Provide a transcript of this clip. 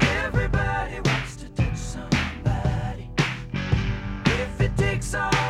Everybody wants to touch somebody. If it takes all